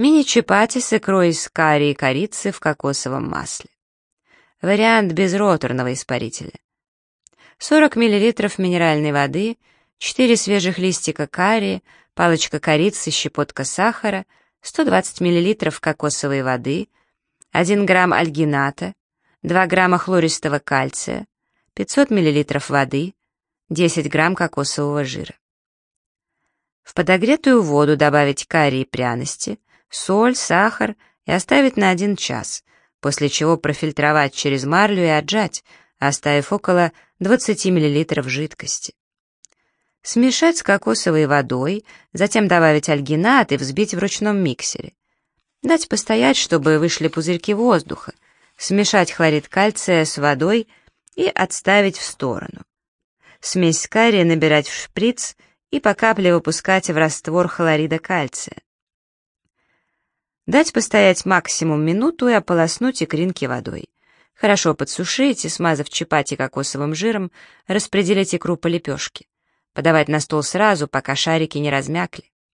Мини-чапати с икрой из карри и корицы в кокосовом масле. Вариант без роторного испарителя. 40 мл минеральной воды, 4 свежих листика карри, палочка корицы, щепотка сахара, 120 мл кокосовой воды, 1 грамм альгината, 2 грамма хлористого кальция, 500 мл воды, 10 грамм кокосового жира. В подогретую воду добавить карри и пряности, соль, сахар и оставить на 1 час, после чего профильтровать через марлю и отжать, оставив около 20 мл жидкости. Смешать с кокосовой водой, затем добавить альгинат и взбить в ручном миксере. Дать постоять, чтобы вышли пузырьки воздуха, смешать хлорид кальция с водой и отставить в сторону. Смесь с карри набирать в шприц и по капле выпускать в раствор хлорида кальция. Дать постоять максимум минуту и ополоснуть икринки водой. Хорошо подсушить и, смазав чапати кокосовым жиром, распределить икру по лепешке. Подавать на стол сразу, пока шарики не размякли.